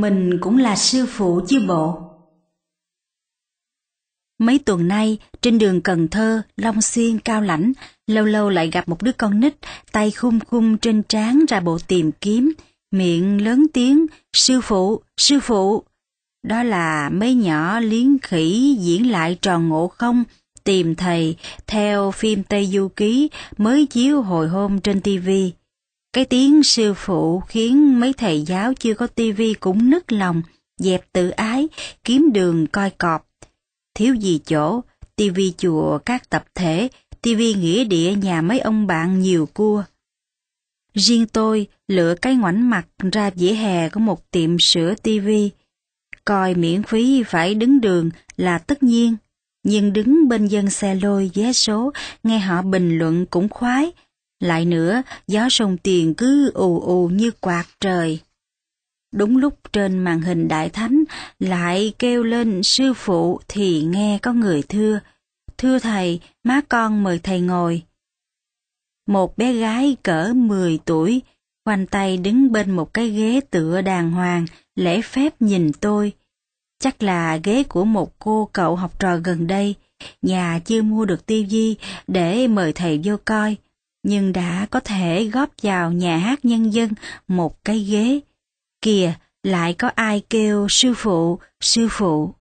mình cũng là sư phụ chứ bộ. Mấy tuần nay, trên đường Cần Thơ, Long Xuyên, Cao Lãnh, lâu lâu lại gặp một đứa con nít, tay khum khum trên trán ra bộ tìm kiếm, miệng lớn tiếng, sư phụ, sư phụ. Đó là mấy nhỏ liếng khỉ diễn lại tròn ngộ không, tìm thầy theo phim Tây Du Ký mới chiếu hồi hôm trên tivi. Cái tiếng sư phụ khiến mấy thầy giáo chưa có tivi cũng nức lòng, dẹp tự ái, kiếm đường coi cọp. Thiếu gì chỗ, tivi chùa các tập thể, tivi nghĩa địa nhà mấy ông bạn nhiều cua. Riêng tôi lựa cái ngoảnh mặt ra vỉa hè có một tiệm sửa tivi. Coi miễn phí phải đứng đường là tất nhiên, nhưng đứng bên dân xe lôi vé số, nghe họ bình luận cũng khoái. Lại nữa, gió sông tiền cứ ù ù như quạt trời. Đúng lúc trên màn hình đại thánh lại kêu lên sư phụ thì nghe có người thưa. Thưa thầy, má con mời thầy ngồi. Một bé gái cỡ 10 tuổi, khoanh tay đứng bên một cái ghế tựa đàng hoàng, lễ phép nhìn tôi. Chắc là ghế của một cô cậu học trò gần đây, nhà chưa mua được tivi để mời thầy vô coi, nhưng đã có thể góp vào nhà hát nhân dân một cái ghế. Kìa, lại có ai kêu sư phụ, sư phụ.